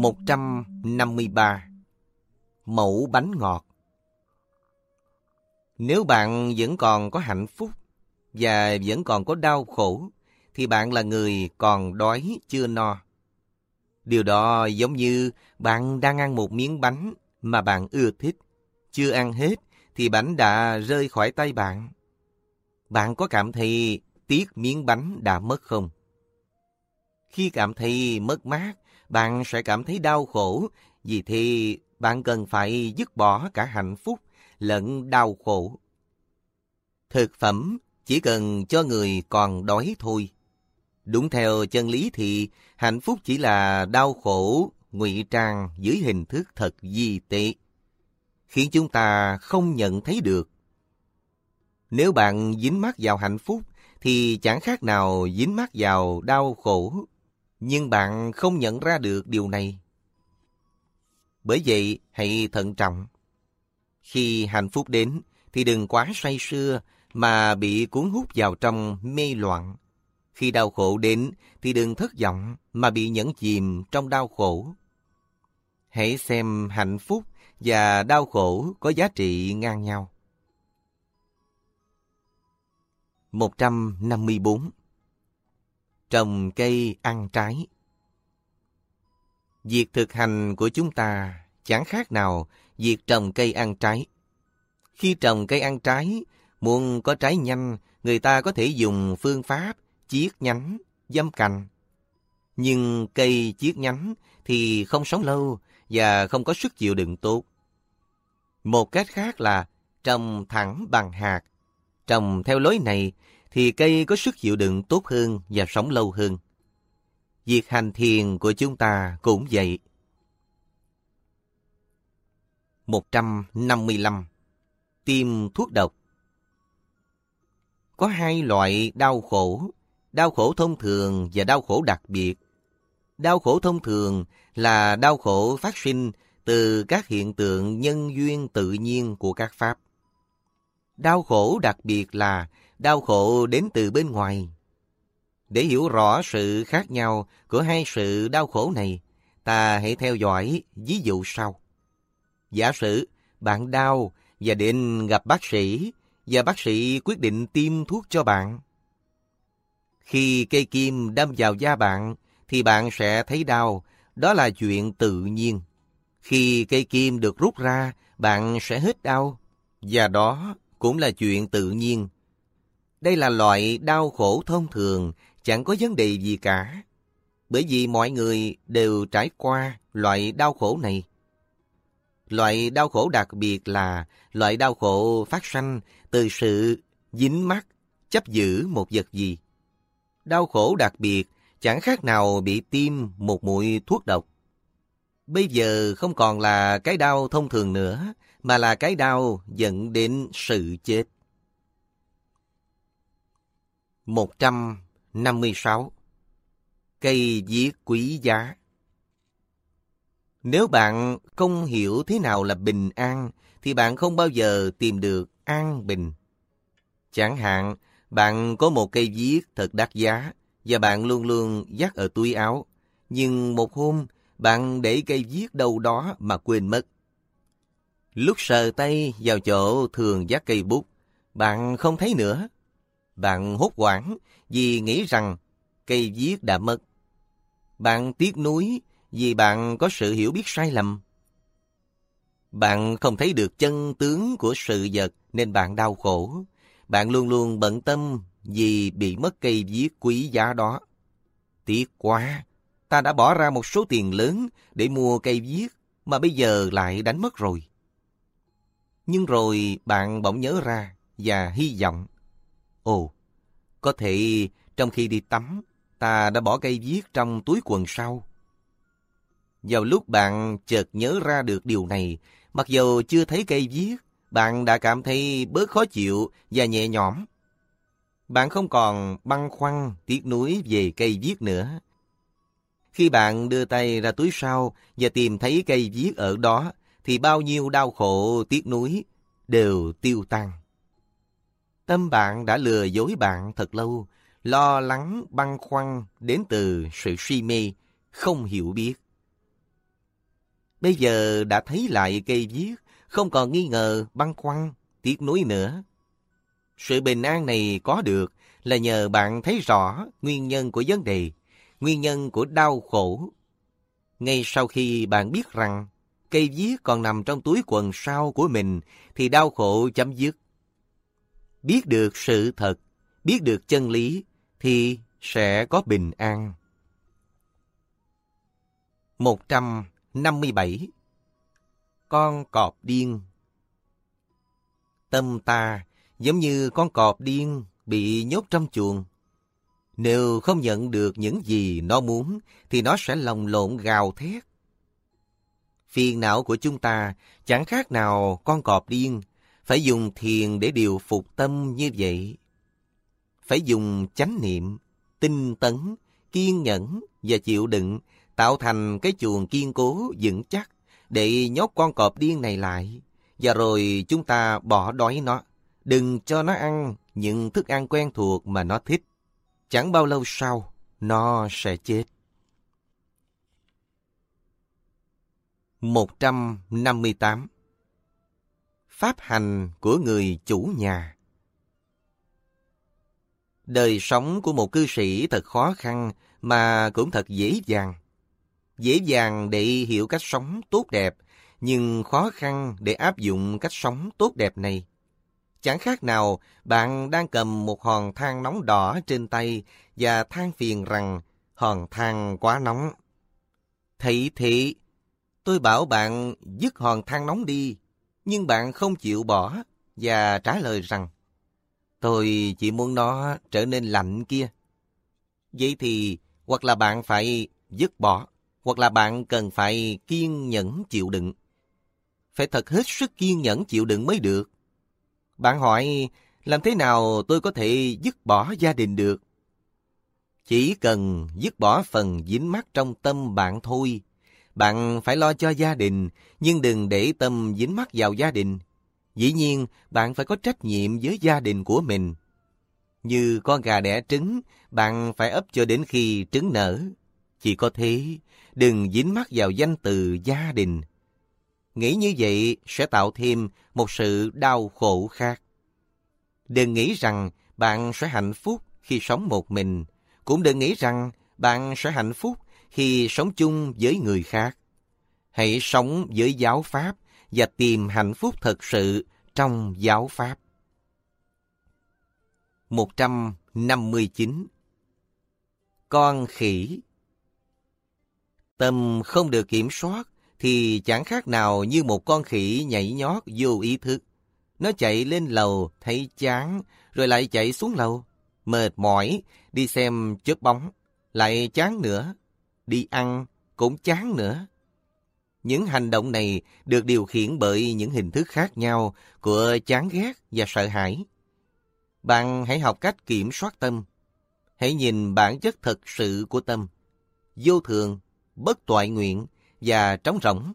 153 Mẫu bánh ngọt Nếu bạn vẫn còn có hạnh phúc và vẫn còn có đau khổ, thì bạn là người còn đói chưa no. Điều đó giống như bạn đang ăn một miếng bánh mà bạn ưa thích. Chưa ăn hết thì bánh đã rơi khỏi tay bạn. Bạn có cảm thấy tiếc miếng bánh đã mất không? Khi cảm thấy mất mát, bạn sẽ cảm thấy đau khổ, vì thì bạn cần phải dứt bỏ cả hạnh phúc lẫn đau khổ. Thực phẩm chỉ cần cho người còn đói thôi. Đúng theo chân lý thì hạnh phúc chỉ là đau khổ ngụy trang dưới hình thức thật di tệ, khiến chúng ta không nhận thấy được. Nếu bạn dính mắc vào hạnh phúc thì chẳng khác nào dính mắc vào đau khổ, nhưng bạn không nhận ra được điều này. Bởi vậy, hãy thận trọng. Khi hạnh phúc đến, thì đừng quá say sưa mà bị cuốn hút vào trong mê loạn. Khi đau khổ đến, thì đừng thất vọng mà bị nhẫn chìm trong đau khổ. Hãy xem hạnh phúc và đau khổ có giá trị ngang nhau. 154 Trồng cây ăn trái Việc thực hành của chúng ta chẳng khác nào việc trồng cây ăn trái. Khi trồng cây ăn trái, muốn có trái nhanh, người ta có thể dùng phương pháp chiết nhánh, dâm cành. Nhưng cây chiết nhánh thì không sống lâu và không có sức chịu đựng tốt. Một cách khác là trồng thẳng bằng hạt. Trồng theo lối này thì cây có sức chịu đựng tốt hơn và sống lâu hơn. Việc hành thiền của chúng ta cũng vậy. 155. Tiêm thuốc độc Có hai loại đau khổ, đau khổ thông thường và đau khổ đặc biệt. Đau khổ thông thường là đau khổ phát sinh từ các hiện tượng nhân duyên tự nhiên của các pháp. Đau khổ đặc biệt là đau khổ đến từ bên ngoài. Để hiểu rõ sự khác nhau của hai sự đau khổ này, ta hãy theo dõi ví dụ sau. Giả sử bạn đau và đến gặp bác sĩ và bác sĩ quyết định tiêm thuốc cho bạn. Khi cây kim đâm vào da bạn thì bạn sẽ thấy đau, đó là chuyện tự nhiên. Khi cây kim được rút ra, bạn sẽ hết đau, và đó cũng là chuyện tự nhiên. Đây là loại đau khổ thông thường, chẳng có vấn đề gì cả. Bởi vì mọi người đều trải qua loại đau khổ này. Loại đau khổ đặc biệt là loại đau khổ phát sanh từ sự dính mắc, chấp giữ một vật gì. Đau khổ đặc biệt chẳng khác nào bị tiêm một mũi thuốc độc. Bây giờ không còn là cái đau thông thường nữa, mà là cái đau dẫn đến sự chết. 156. Cây viết quý giá Nếu bạn không hiểu thế nào là bình an, thì bạn không bao giờ tìm được an bình. Chẳng hạn, bạn có một cây viết thật đắt giá, và bạn luôn luôn dắt ở túi áo. Nhưng một hôm, bạn để cây viết đâu đó mà quên mất. Lúc sờ tay vào chỗ thường dắt cây bút, bạn không thấy nữa. Bạn hốt hoảng vì nghĩ rằng cây viết đã mất. Bạn tiếc nuối vì bạn có sự hiểu biết sai lầm. Bạn không thấy được chân tướng của sự vật nên bạn đau khổ. Bạn luôn luôn bận tâm vì bị mất cây viết quý giá đó. Tiếc quá, ta đã bỏ ra một số tiền lớn để mua cây viết mà bây giờ lại đánh mất rồi. Nhưng rồi bạn bỗng nhớ ra và hy vọng. Ồ, có thể trong khi đi tắm, ta đã bỏ cây viết trong túi quần sau. Vào lúc bạn chợt nhớ ra được điều này, mặc dù chưa thấy cây viết, bạn đã cảm thấy bớt khó chịu và nhẹ nhõm. Bạn không còn băn khoăn tiếc nuối về cây viết nữa. Khi bạn đưa tay ra túi sau và tìm thấy cây viết ở đó, thì bao nhiêu đau khổ tiếc nuối đều tiêu tan. Tâm bạn đã lừa dối bạn thật lâu, lo lắng băn khoăn đến từ sự suy mê, không hiểu biết. Bây giờ đã thấy lại cây viết, không còn nghi ngờ, băn khoăn, tiếc nuối nữa. Sự bình an này có được là nhờ bạn thấy rõ nguyên nhân của vấn đề, nguyên nhân của đau khổ. Ngay sau khi bạn biết rằng cây viết còn nằm trong túi quần sau của mình thì đau khổ chấm dứt. Biết được sự thật, biết được chân lý thì sẽ có bình an. 157 Con cọp điên Tâm ta giống như con cọp điên bị nhốt trong chuồng. Nếu không nhận được những gì nó muốn, thì nó sẽ lồng lộn gào thét. Phiền não của chúng ta chẳng khác nào con cọp điên, phải dùng thiền để điều phục tâm như vậy. Phải dùng chánh niệm, tinh tấn, kiên nhẫn và chịu đựng, tạo thành cái chuồng kiên cố, vững chắc, để nhốt con cọp điên này lại. Và rồi chúng ta bỏ đói nó. Đừng cho nó ăn những thức ăn quen thuộc mà nó thích. Chẳng bao lâu sau, nó sẽ chết. 158 Pháp hành của người chủ nhà Đời sống của một cư sĩ thật khó khăn mà cũng thật dễ dàng. Dễ dàng để hiểu cách sống tốt đẹp, nhưng khó khăn để áp dụng cách sống tốt đẹp này. Chẳng khác nào bạn đang cầm một hòn than nóng đỏ trên tay và than phiền rằng hòn than quá nóng. Thị thị, tôi bảo bạn dứt hòn than nóng đi, nhưng bạn không chịu bỏ và trả lời rằng tôi chỉ muốn nó trở nên lạnh kia. Vậy thì hoặc là bạn phải dứt bỏ, hoặc là bạn cần phải kiên nhẫn chịu đựng. Phải thật hết sức kiên nhẫn chịu đựng mới được. Bạn hỏi, làm thế nào tôi có thể dứt bỏ gia đình được? Chỉ cần dứt bỏ phần dính mắc trong tâm bạn thôi. Bạn phải lo cho gia đình, nhưng đừng để tâm dính mắc vào gia đình. Dĩ nhiên, bạn phải có trách nhiệm với gia đình của mình. Như con gà đẻ trứng, bạn phải ấp cho đến khi trứng nở. Chỉ có thế, đừng dính mắc vào danh từ gia đình. Nghĩ như vậy sẽ tạo thêm một sự đau khổ khác. Đừng nghĩ rằng bạn sẽ hạnh phúc khi sống một mình. Cũng đừng nghĩ rằng bạn sẽ hạnh phúc khi sống chung với người khác. Hãy sống với giáo pháp và tìm hạnh phúc thật sự trong giáo pháp. 159 Con khỉ Tâm không được kiểm soát thì chẳng khác nào như một con khỉ nhảy nhót vô ý thức. Nó chạy lên lầu, thấy chán, rồi lại chạy xuống lầu. Mệt mỏi, đi xem chớp bóng, lại chán nữa. Đi ăn, cũng chán nữa. Những hành động này được điều khiển bởi những hình thức khác nhau của chán ghét và sợ hãi. Bạn hãy học cách kiểm soát tâm. Hãy nhìn bản chất thật sự của tâm. Vô thường, bất toại nguyện, và trống rỗng.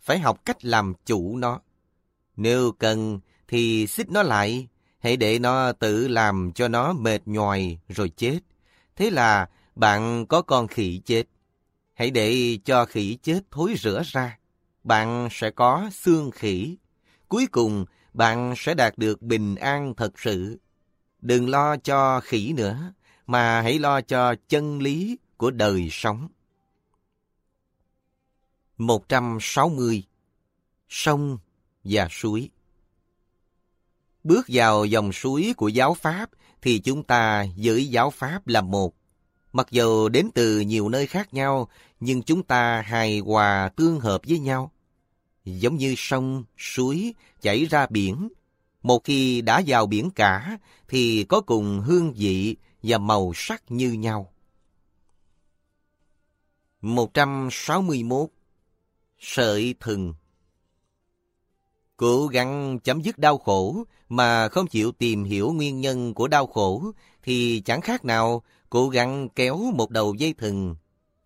Phải học cách làm chủ nó. Nếu cần thì xích nó lại, hãy để nó tự làm cho nó mệt nhòi rồi chết. Thế là bạn có con khỉ chết. Hãy để cho khỉ chết thối rửa ra. Bạn sẽ có xương khỉ. Cuối cùng, bạn sẽ đạt được bình an thật sự. Đừng lo cho khỉ nữa, mà hãy lo cho chân lý của đời sống. 160 Sông và suối Bước vào dòng suối của giáo Pháp thì chúng ta giữ giáo Pháp là một. Mặc dù đến từ nhiều nơi khác nhau, nhưng chúng ta hài hòa tương hợp với nhau. Giống như sông, suối chảy ra biển. Một khi đã vào biển cả thì có cùng hương vị và màu sắc như nhau. 161 Sợi thừng Cố gắng chấm dứt đau khổ mà không chịu tìm hiểu nguyên nhân của đau khổ thì chẳng khác nào cố gắng kéo một đầu dây thừng,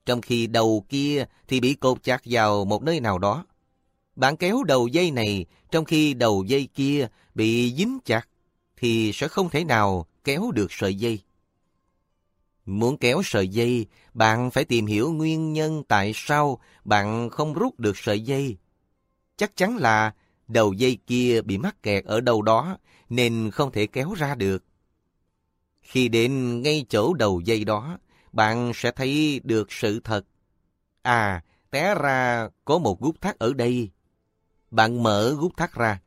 trong khi đầu kia thì bị cột chặt vào một nơi nào đó. Bạn kéo đầu dây này trong khi đầu dây kia bị dính chặt thì sẽ không thể nào kéo được sợi dây. Muốn kéo sợi dây, bạn phải tìm hiểu nguyên nhân tại sao bạn không rút được sợi dây. Chắc chắn là đầu dây kia bị mắc kẹt ở đâu đó nên không thể kéo ra được. Khi đến ngay chỗ đầu dây đó, bạn sẽ thấy được sự thật. À, té ra có một gút thắt ở đây. Bạn mở gút thắt ra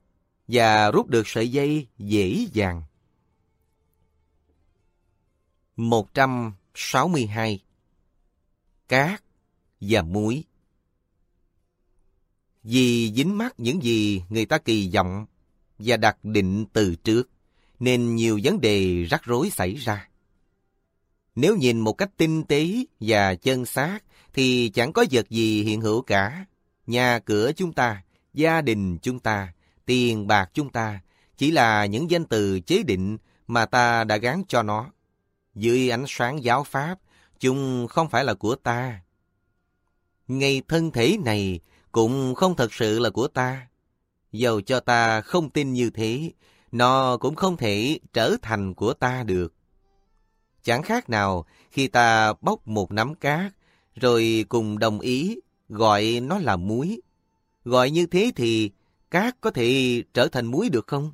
và rút được sợi dây dễ dàng. 162 Cát và muối Vì dính mắc những gì người ta kỳ vọng và đặt định từ trước, nên nhiều vấn đề rắc rối xảy ra. Nếu nhìn một cách tinh tế và chân xác, thì chẳng có vật gì hiện hữu cả. Nhà cửa chúng ta, gia đình chúng ta, tiền bạc chúng ta, chỉ là những danh từ chế định mà ta đã gắn cho nó. Dưới ánh sáng giáo pháp, chúng không phải là của ta. Ngay thân thể này cũng không thật sự là của ta. Dầu cho ta không tin như thế, nó cũng không thể trở thành của ta được. Chẳng khác nào khi ta bóc một nắm cát, rồi cùng đồng ý gọi nó là muối. Gọi như thế thì cát có thể trở thành muối được không?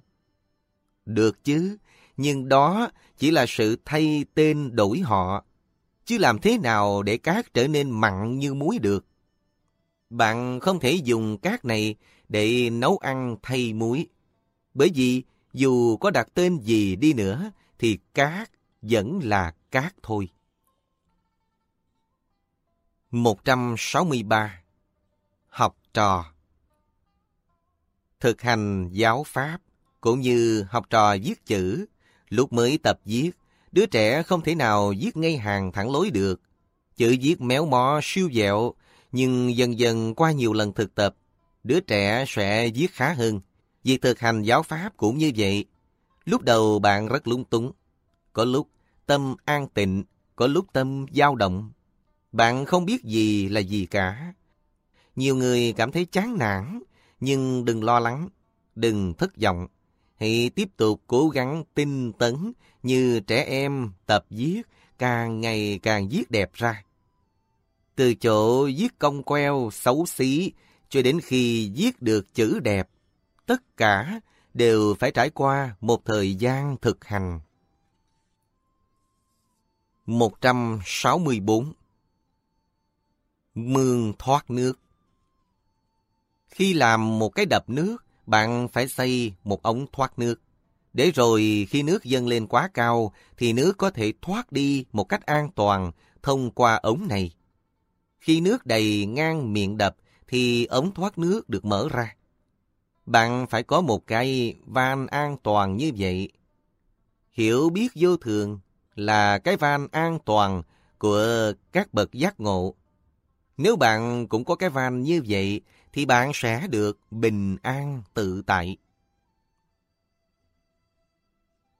Được chứ, nhưng đó chỉ là sự thay tên đổi họ. Chứ làm thế nào để cát trở nên mặn như muối được? Bạn không thể dùng cát này để nấu ăn thay muối. Bởi vì dù có đặt tên gì đi nữa thì cát vẫn là cát thôi. 163. Học trò Thực hành giáo pháp cũng như học trò viết chữ, lúc mới tập viết, đứa trẻ không thể nào viết ngay hàng thẳng lối được. Chữ viết méo mó siêu dẹo, nhưng dần dần qua nhiều lần thực tập, đứa trẻ sẽ viết khá hơn. Việc thực hành giáo pháp cũng như vậy. Lúc đầu bạn rất lung túng, có lúc tâm an tịnh, có lúc tâm dao động. Bạn không biết gì là gì cả. Nhiều người cảm thấy chán nản, nhưng đừng lo lắng, đừng thất vọng. Hãy tiếp tục cố gắng tinh tấn như trẻ em tập viết, càng ngày càng viết đẹp ra. Từ chỗ viết cong queo, xấu xí, cho đến khi viết được chữ đẹp, tất cả đều phải trải qua một thời gian thực hành. 164 Mương thoát nước Khi làm một cái đập nước, bạn phải xây một ống thoát nước. Để rồi khi nước dâng lên quá cao, thì nước có thể thoát đi một cách an toàn thông qua ống này. Khi nước đầy ngang miệng đập, thì ống thoát nước được mở ra. Bạn phải có một cái van an toàn như vậy. Hiểu biết vô thường là cái van an toàn của các bậc giác ngộ. Nếu bạn cũng có cái van như vậy, thì bạn sẽ được bình an tự tại.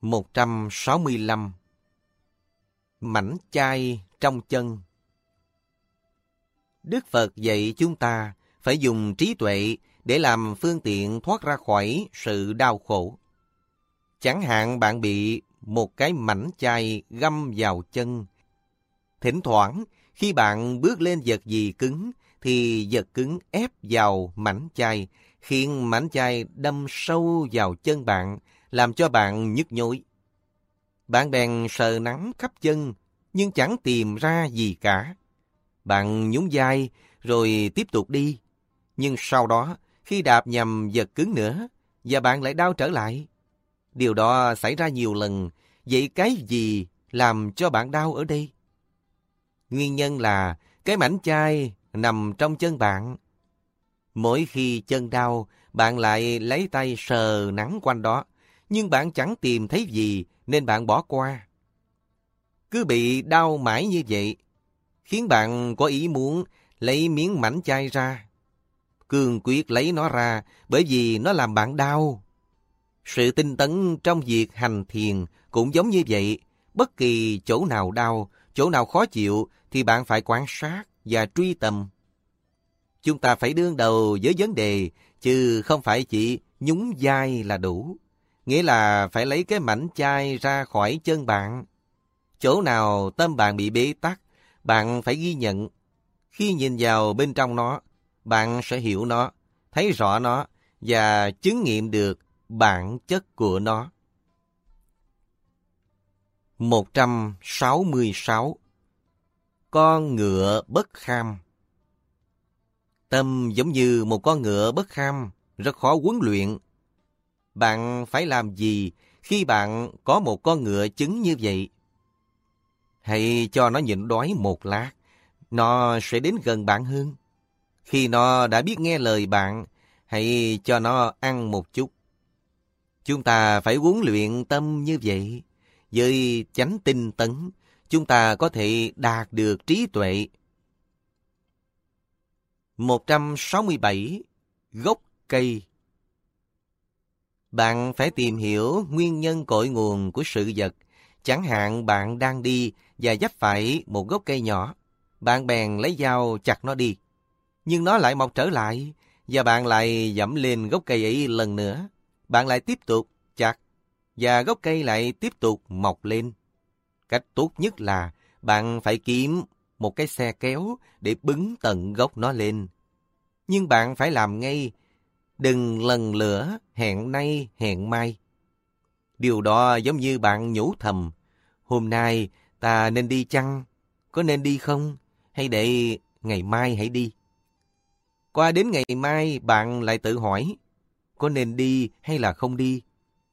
165 Mảnh chai trong chân Đức Phật dạy chúng ta phải dùng trí tuệ để làm phương tiện thoát ra khỏi sự đau khổ. Chẳng hạn bạn bị một cái mảnh chai găm vào chân. Thỉnh thoảng, khi bạn bước lên vật gì cứng, thì vật cứng ép vào mảnh chai, khiến mảnh chai đâm sâu vào chân bạn, làm cho bạn nhức nhối. Bạn bèn sờ nắng khắp chân, nhưng chẳng tìm ra gì cả. Bạn nhún vai, rồi tiếp tục đi. Nhưng sau đó, khi đạp nhầm vật cứng nữa, và bạn lại đau trở lại. Điều đó xảy ra nhiều lần, vậy cái gì làm cho bạn đau ở đây? Nguyên nhân là cái mảnh chai nằm trong chân bạn. Mỗi khi chân đau, bạn lại lấy tay sờ nắng quanh đó, nhưng bạn chẳng tìm thấy gì nên bạn bỏ qua. Cứ bị đau mãi như vậy, khiến bạn có ý muốn lấy miếng mảnh chai ra. Cương quyết lấy nó ra bởi vì nó làm bạn đau. Sự tinh tấn trong việc hành thiền cũng giống như vậy. Bất kỳ chỗ nào đau, chỗ nào khó chịu thì bạn phải quan sát và truy tầm. Chúng ta phải đương đầu với vấn đề, chứ không phải chỉ nhúng vai là đủ. Nghĩa là phải lấy cái mảnh chai ra khỏi chân bạn. Chỗ nào tâm bạn bị bế tắc, bạn phải ghi nhận. Khi nhìn vào bên trong nó, bạn sẽ hiểu nó, thấy rõ nó và chứng nghiệm được bản chất của nó. 166 Con ngựa bất kham Tâm giống như một con ngựa bất kham, rất khó huấn luyện. Bạn phải làm gì khi bạn có một con ngựa chứng như vậy? Hãy cho nó nhịn đói một lát, nó sẽ đến gần bạn hơn. Khi nó đã biết nghe lời bạn, hãy cho nó ăn một chút. Chúng ta phải huấn luyện tâm như vậy. Với chánh tinh tấn, chúng ta có thể đạt được trí tuệ. 167. Gốc cây Bạn phải tìm hiểu nguyên nhân cội nguồn của sự vật. Chẳng hạn bạn đang đi và dấp phải một gốc cây nhỏ. Bạn bèn lấy dao chặt nó đi. Nhưng nó lại mọc trở lại và bạn lại dẫm lên gốc cây ấy lần nữa. Bạn lại tiếp tục chặt và gốc cây lại tiếp tục mọc lên. Cách tốt nhất là bạn phải kiếm một cái xe kéo để bứng tận gốc nó lên. Nhưng bạn phải làm ngay, đừng lần lửa hẹn nay hẹn mai. Điều đó giống như bạn nhủ thầm, hôm nay ta nên đi chăng? Có nên đi không? Hay để ngày mai hãy đi? Qua đến ngày mai bạn lại tự hỏi, có nên đi hay là không đi?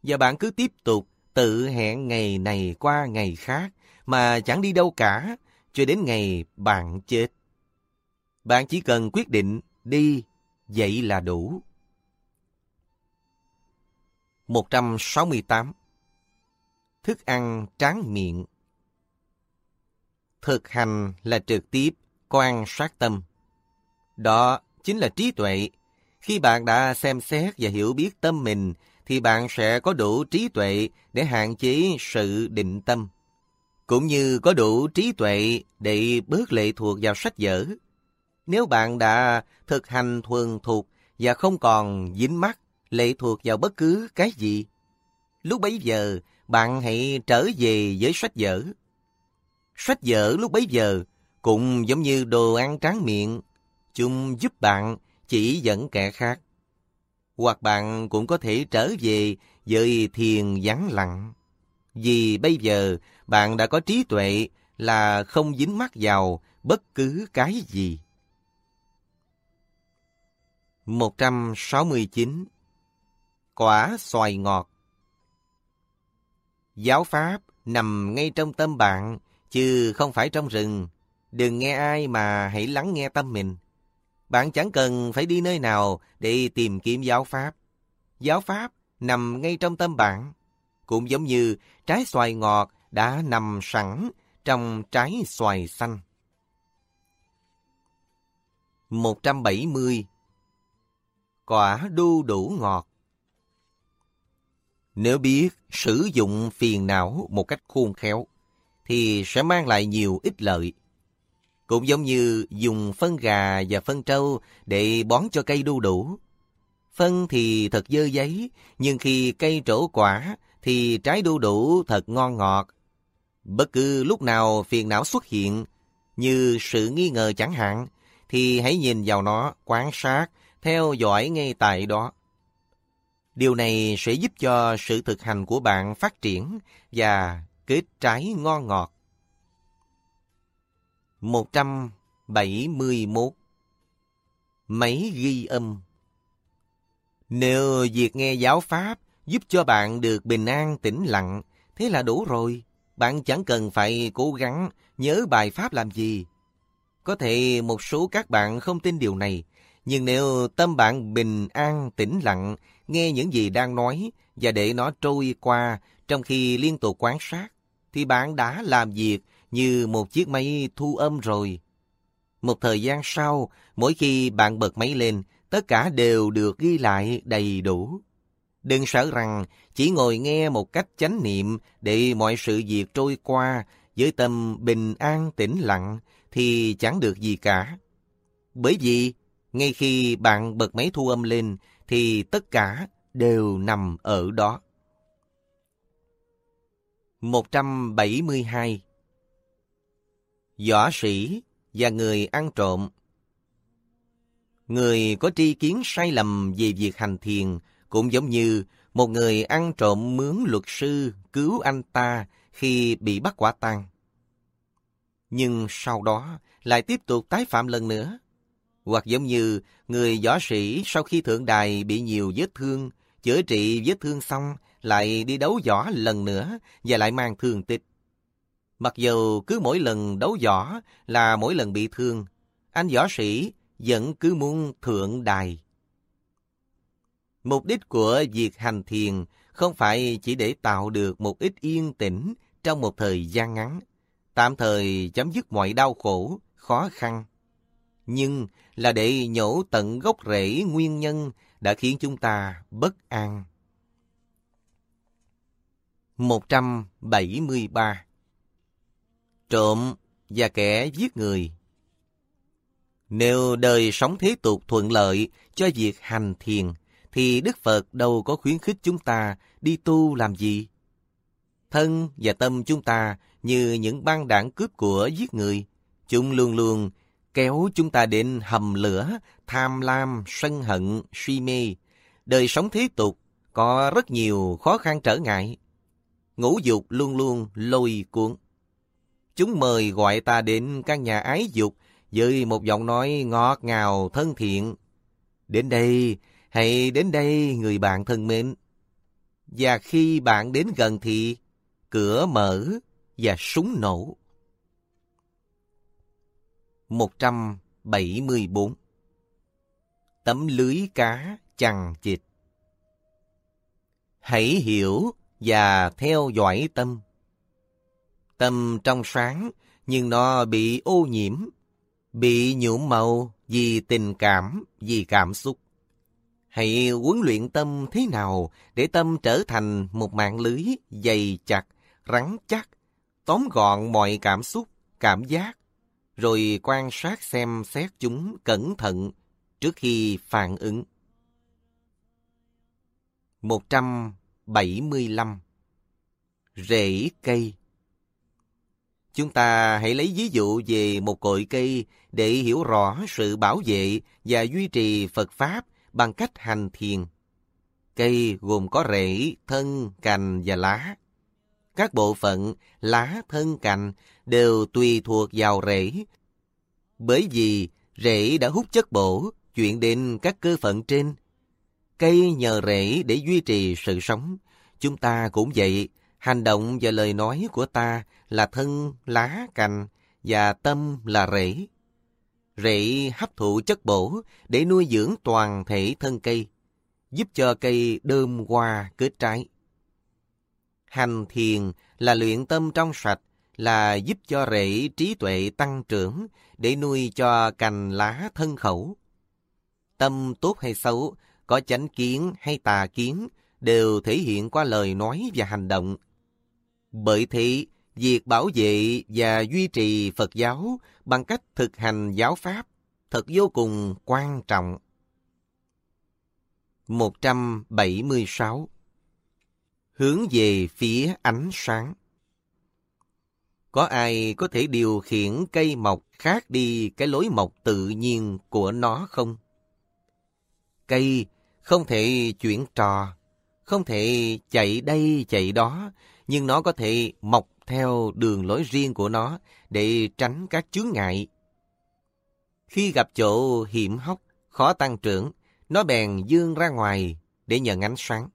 Và bạn cứ tiếp tục tự hẹn ngày này qua ngày khác mà chẳng đi đâu cả, cho đến ngày bạn chết. Bạn chỉ cần quyết định đi, vậy là đủ. 168. Thức ăn tráng miệng Thực hành là trực tiếp quan sát tâm. Đó chính là trí tuệ. Khi bạn đã xem xét và hiểu biết tâm mình, thì bạn sẽ có đủ trí tuệ để hạn chế sự định tâm. Cũng như có đủ trí tuệ để bớt lệ thuộc vào sách vở. Nếu bạn đã thực hành thuần thuộc và không còn dính mắt lệ thuộc vào bất cứ cái gì, lúc bấy giờ bạn hãy trở về với sách vở. Sách vở lúc bấy giờ cũng giống như đồ ăn tráng miệng, chung giúp bạn chỉ dẫn kẻ khác. Hoặc bạn cũng có thể trở về với thiền vắng lặng. Vì bây giờ bạn đã có trí tuệ là không dính mắc vào bất cứ cái gì. 169 Quả xoài ngọt Giáo Pháp nằm ngay trong tâm bạn, chứ không phải trong rừng. Đừng nghe ai mà hãy lắng nghe tâm mình. Bạn chẳng cần phải đi nơi nào để tìm kiếm giáo Pháp. Giáo Pháp nằm ngay trong tâm bạn. Cũng giống như trái xoài ngọt đã nằm sẵn trong trái xoài xanh. 170. Quả đu đủ ngọt Nếu biết sử dụng phiền não một cách khôn khéo, thì sẽ mang lại nhiều ích lợi. Cũng giống như dùng phân gà và phân trâu để bón cho cây đu đủ. Phân thì thật dơ giấy, nhưng khi cây trổ quả thì trái đu đủ thật ngon ngọt. Bất cứ lúc nào phiền não xuất hiện, như sự nghi ngờ chẳng hạn, thì hãy nhìn vào nó, quan sát, theo dõi ngay tại đó. Điều này sẽ giúp cho sự thực hành của bạn phát triển và kết trái ngon ngọt. 171 Máy ghi âm Nếu việc nghe giáo Pháp giúp cho bạn được bình an tĩnh lặng, thế là đủ rồi. Bạn chẳng cần phải cố gắng nhớ bài Pháp làm gì. Có thể một số các bạn không tin điều này, nhưng nếu tâm bạn bình an tĩnh lặng, nghe những gì đang nói và để nó trôi qua trong khi liên tục quan sát, thì bạn đã làm việc như một chiếc máy thu âm rồi. Một thời gian sau, mỗi khi bạn bật máy lên, tất cả đều được ghi lại đầy đủ. Đừng sợ rằng chỉ ngồi nghe một cách chánh niệm để mọi sự việc trôi qua với tâm bình an tĩnh lặng thì chẳng được gì cả. Bởi vì ngay khi bạn bật máy thu âm lên thì tất cả đều nằm ở đó. 172 võ sĩ và người ăn trộm. Người có tri kiến sai lầm về việc hành thiền cũng giống như một người ăn trộm mướn luật sư cứu anh ta khi bị bắt quả tang. Nhưng sau đó lại tiếp tục tái phạm lần nữa. Hoặc giống như người võ sĩ sau khi thượng đài bị nhiều vết thương, chữa trị vết thương xong lại đi đấu võ lần nữa và lại mang thương tích. Mặc dù cứ mỗi lần đấu võ là mỗi lần bị thương, anh võ sĩ vẫn cứ muốn thượng đài. Mục đích của việc hành thiền không phải chỉ để tạo được một ít yên tĩnh trong một thời gian ngắn, tạm thời chấm dứt mọi đau khổ, khó khăn, nhưng là để nhổ tận gốc rễ nguyên nhân đã khiến chúng ta bất an. 173 Trộm và kẻ giết người Nếu đời sống thế tục thuận lợi cho việc hành thiền, thì Đức Phật đâu có khuyến khích chúng ta đi tu làm gì. Thân và tâm chúng ta như những băng đảng cướp của giết người, chúng luôn luôn kéo chúng ta đến hầm lửa, tham lam, sân hận, suy mê. Đời sống thế tục có rất nhiều khó khăn trở ngại. Ngũ dục luôn luôn lôi cuốn. Chúng mời gọi ta đến căn nhà ái dục với một giọng nói ngọt ngào, thân thiện. Đến đây, hãy đến đây người bạn thân mến. Và khi bạn đến gần thì cửa mở và súng nổ. 174 Tấm lưới cá chằng chịt Hãy hiểu và theo dõi tâm. Tâm trong sáng, nhưng nó bị ô nhiễm, bị nhuộm màu vì tình cảm, vì cảm xúc. Hãy huấn luyện tâm thế nào để tâm trở thành một mạng lưới dày chặt, rắn chắc, tóm gọn mọi cảm xúc, cảm giác, rồi quan sát xem xét chúng cẩn thận trước khi phản ứng. 175 Rễ cây Chúng ta hãy lấy ví dụ về một cội cây để hiểu rõ sự bảo vệ và duy trì Phật Pháp bằng cách hành thiền. Cây gồm có rễ, thân, cành và lá. Các bộ phận lá, thân, cành đều tùy thuộc vào rễ. Bởi vì rễ đã hút chất bổ chuyển đến các cơ phận trên. Cây nhờ rễ để duy trì sự sống. Chúng ta cũng vậy, hành động và lời nói của ta là thân, lá, cành và tâm là rễ. Rễ hấp thụ chất bổ để nuôi dưỡng toàn thể thân cây, giúp cho cây đơm hoa kết trái. Hành thiền là luyện tâm trong sạch, là giúp cho rễ trí tuệ tăng trưởng để nuôi cho cành lá thân khẩu. Tâm tốt hay xấu, có chánh kiến hay tà kiến đều thể hiện qua lời nói và hành động. Bởi thế, việc bảo vệ và duy trì Phật giáo bằng cách thực hành giáo pháp thật vô cùng quan trọng. 176 Hướng về phía ánh sáng Có ai có thể điều khiển cây mọc khác đi cái lối mọc tự nhiên của nó không? Cây không thể chuyển trò, không thể chạy đây chạy đó, nhưng nó có thể mọc theo đường lối riêng của nó để tránh các chướng ngại. Khi gặp chỗ hiểm hóc, khó tăng trưởng, nó bèn dương ra ngoài để nhận ánh sáng.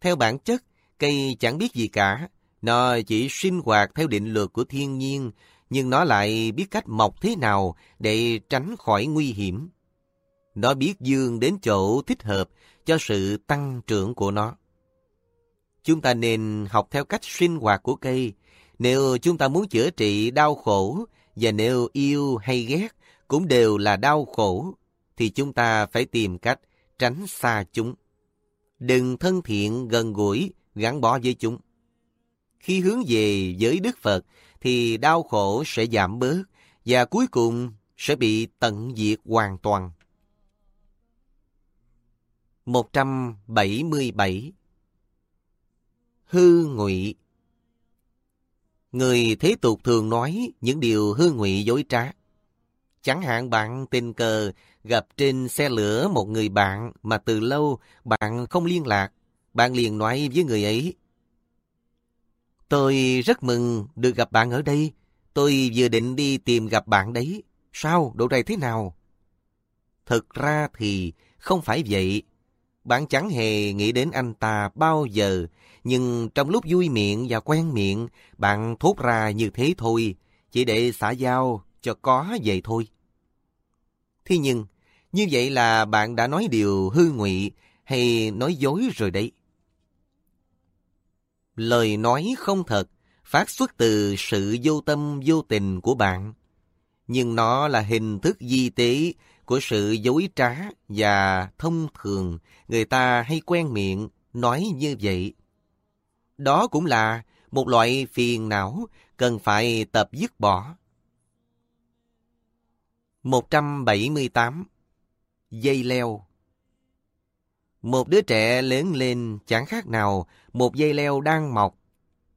Theo bản chất, cây chẳng biết gì cả, nó chỉ sinh hoạt theo định luật của thiên nhiên, nhưng nó lại biết cách mọc thế nào để tránh khỏi nguy hiểm. Nó biết dương đến chỗ thích hợp cho sự tăng trưởng của nó. Chúng ta nên học theo cách sinh hoạt của cây. Nếu chúng ta muốn chữa trị đau khổ, và nếu yêu hay ghét cũng đều là đau khổ, thì chúng ta phải tìm cách tránh xa chúng. Đừng thân thiện gần gũi, gắn bó với chúng. Khi hướng về với Đức Phật, thì đau khổ sẽ giảm bớt, và cuối cùng sẽ bị tận diệt hoàn toàn. 177 Hư ngụy Người thế tục thường nói những điều hư ngụy dối trá. Chẳng hạn bạn tình cờ gặp trên xe lửa một người bạn mà từ lâu bạn không liên lạc. Bạn liền nói với người ấy. Tôi rất mừng được gặp bạn ở đây. Tôi vừa định đi tìm gặp bạn đấy. Sao? Độ này thế nào? Thực ra thì không phải vậy. Bạn chẳng hề nghĩ đến anh ta bao giờ, nhưng trong lúc vui miệng và quen miệng, bạn thốt ra như thế thôi, chỉ để xả giao cho có vậy thôi. Thế nhưng, như vậy là bạn đã nói điều hư ngụy hay nói dối rồi đấy. Lời nói không thật phát xuất từ sự vô tâm vô tình của bạn, nhưng nó là hình thức di tế của sự dối trá và thông thường người ta hay quen miệng nói như vậy. Đó cũng là một loại phiền não cần phải tập dứt bỏ. 178. Dây leo Một đứa trẻ lớn lên chẳng khác nào một dây leo đang mọc.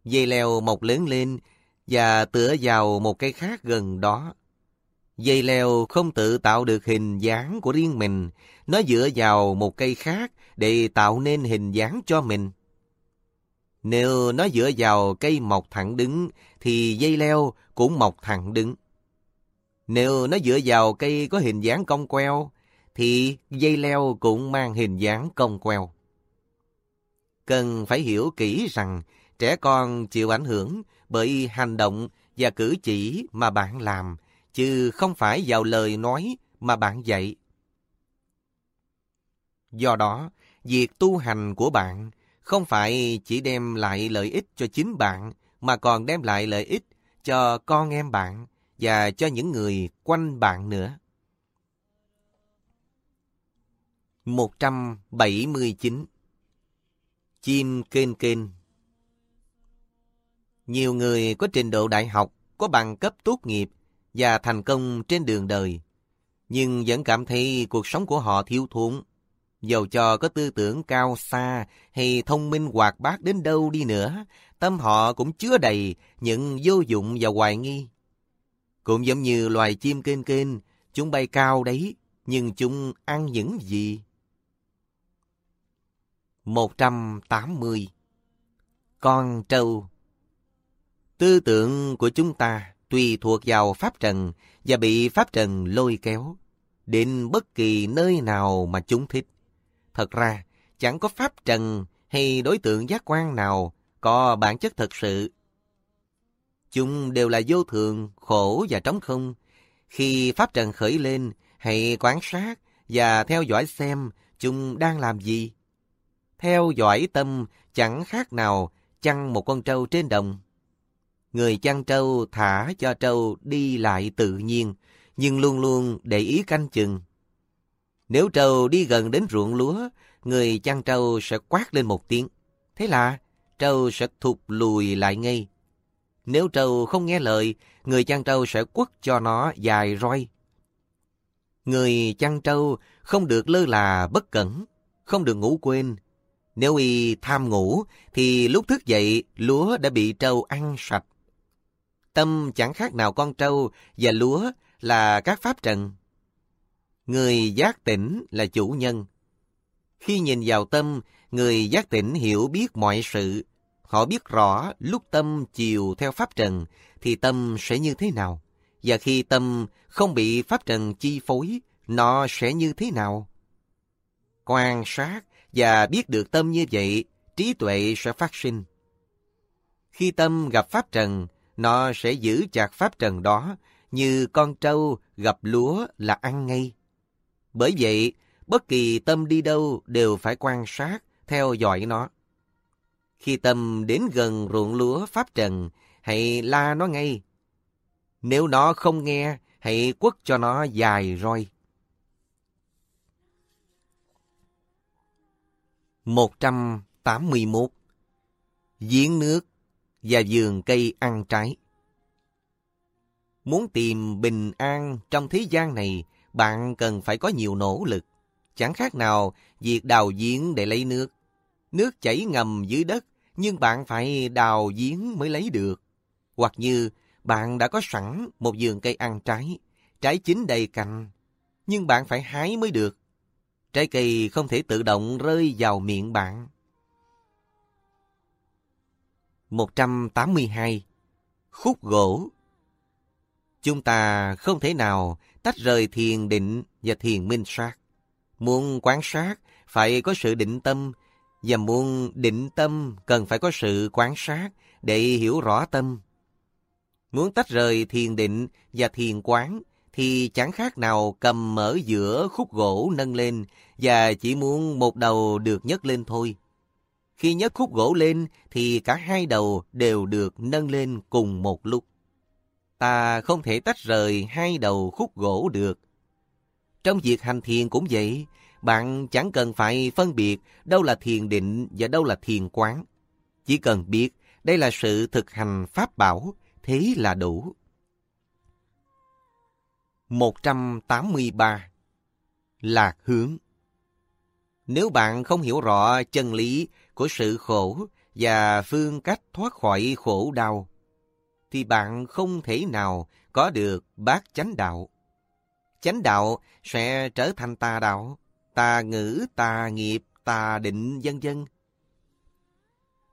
Dây leo mọc lớn lên và tựa vào một cây khác gần đó. Dây leo không tự tạo được hình dáng của riêng mình, nó dựa vào một cây khác để tạo nên hình dáng cho mình. Nếu nó dựa vào cây mọc thẳng đứng, thì dây leo cũng mọc thẳng đứng. Nếu nó dựa vào cây có hình dáng cong queo, thì dây leo cũng mang hình dáng cong queo. Cần phải hiểu kỹ rằng trẻ con chịu ảnh hưởng bởi hành động và cử chỉ mà bạn làm, chứ không phải vào lời nói mà bạn dạy. Do đó, việc tu hành của bạn không phải chỉ đem lại lợi ích cho chính bạn, mà còn đem lại lợi ích cho con em bạn và cho những người quanh bạn nữa. 179 Chim kên kên Nhiều người có trình độ đại học, có bằng cấp tốt nghiệp và thành công trên đường đời, nhưng vẫn cảm thấy cuộc sống của họ thiếu thốn. Dầu cho có tư tưởng cao xa hay thông minh hoạt bát đến đâu đi nữa, tâm họ cũng chứa đầy những vô dụng và hoài nghi. Cũng giống như loài chim kênh kênh, chúng bay cao đấy, nhưng chúng ăn những gì? 180 Con trâu Tư tưởng của chúng ta tùy thuộc vào pháp trần và bị pháp trần lôi kéo đến bất kỳ nơi nào mà chúng thích. Thật ra, chẳng có pháp trần hay đối tượng giác quan nào có bản chất thật sự. Chúng đều là vô thường, khổ và trống không. Khi pháp trần khởi lên, hãy quan sát và theo dõi xem chúng đang làm gì. Theo dõi tâm chẳng khác nào chăn một con trâu trên đồng. Người chăn trâu thả cho trâu đi lại tự nhiên, nhưng luôn luôn để ý canh chừng. Nếu trâu đi gần đến ruộng lúa, người chăn trâu sẽ quát lên một tiếng. Thế là trâu sẽ thụt lùi lại ngay. Nếu trâu không nghe lời, người chăn trâu sẽ quất cho nó dài roi. Người chăn trâu không được lơ là bất cẩn, không được ngủ quên. Nếu y tham ngủ, thì lúc thức dậy, lúa đã bị trâu ăn sạch. Tâm chẳng khác nào con trâu và lúa là các pháp trần. Người giác tỉnh là chủ nhân. Khi nhìn vào tâm, người giác tỉnh hiểu biết mọi sự. Họ biết rõ lúc tâm chiều theo pháp trần thì tâm sẽ như thế nào. Và khi tâm không bị pháp trần chi phối, nó sẽ như thế nào? Quan sát và biết được tâm như vậy, trí tuệ sẽ phát sinh. Khi tâm gặp pháp trần, nó sẽ giữ chặt pháp trần đó như con trâu gặp lúa là ăn ngay. Bởi vậy, bất kỳ tâm đi đâu đều phải quan sát, theo dõi nó. Khi tâm đến gần ruộng lúa pháp trần, hãy la nó ngay. Nếu nó không nghe, hãy quất cho nó dài roi. 181 Giếng nước và vườn cây ăn trái Muốn tìm bình an trong thế gian này, bạn cần phải có nhiều nỗ lực. Chẳng khác nào việc đào giếng để lấy nước. Nước chảy ngầm dưới đất, nhưng bạn phải đào giếng mới lấy được. Hoặc như bạn đã có sẵn một vườn cây ăn trái, trái chín đầy cành, nhưng bạn phải hái mới được. Trái cây không thể tự động rơi vào miệng bạn. 182. Khúc gỗ Chúng ta không thể nào tách rời thiền định và thiền minh sát. Muốn quán sát phải có sự định tâm, và muốn định tâm cần phải có sự quán sát để hiểu rõ tâm. Muốn tách rời thiền định và thiền quán thì chẳng khác nào cầm mở giữa khúc gỗ nâng lên và chỉ muốn một đầu được nhấc lên thôi. Khi nhấc khúc gỗ lên thì cả hai đầu đều được nâng lên cùng một lúc. Ta không thể tách rời hai đầu khúc gỗ được. Trong việc hành thiền cũng vậy, bạn chẳng cần phải phân biệt đâu là thiền định và đâu là thiền quán. Chỉ cần biết đây là sự thực hành pháp bảo, thế là đủ. 183. Lạc hướng Nếu bạn không hiểu rõ chân lý của sự khổ và phương cách thoát khỏi khổ đau, thì bạn không thể nào có được bát chánh đạo. Chánh đạo sẽ trở thành tà đạo, tà ngữ, tà nghiệp, tà định, vân vân.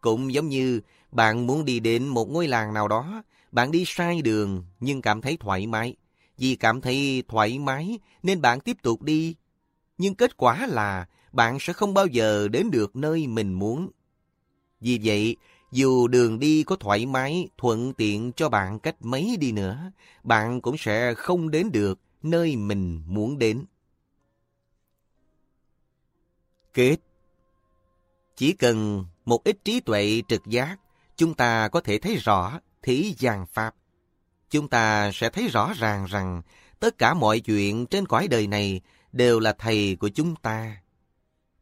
Cũng giống như bạn muốn đi đến một ngôi làng nào đó, bạn đi sai đường nhưng cảm thấy thoải mái. Vì cảm thấy thoải mái nên bạn tiếp tục đi. Nhưng kết quả là bạn sẽ không bao giờ đến được nơi mình muốn. Vì vậy, dù đường đi có thoải mái, thuận tiện cho bạn cách mấy đi nữa, bạn cũng sẽ không đến được nơi mình muốn đến. Kết Chỉ cần một ít trí tuệ trực giác, chúng ta có thể thấy rõ thế gian Pháp. Chúng ta sẽ thấy rõ ràng rằng tất cả mọi chuyện trên cõi đời này đều là thầy của chúng ta.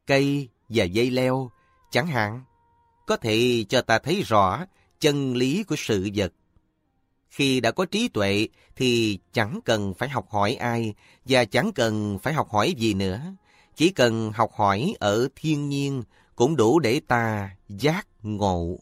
Cây và dây leo, chẳng hạn, có thể cho ta thấy rõ chân lý của sự vật. Khi đã có trí tuệ, thì chẳng cần phải học hỏi ai và chẳng cần phải học hỏi gì nữa. Chỉ cần học hỏi ở thiên nhiên cũng đủ để ta giác ngộ.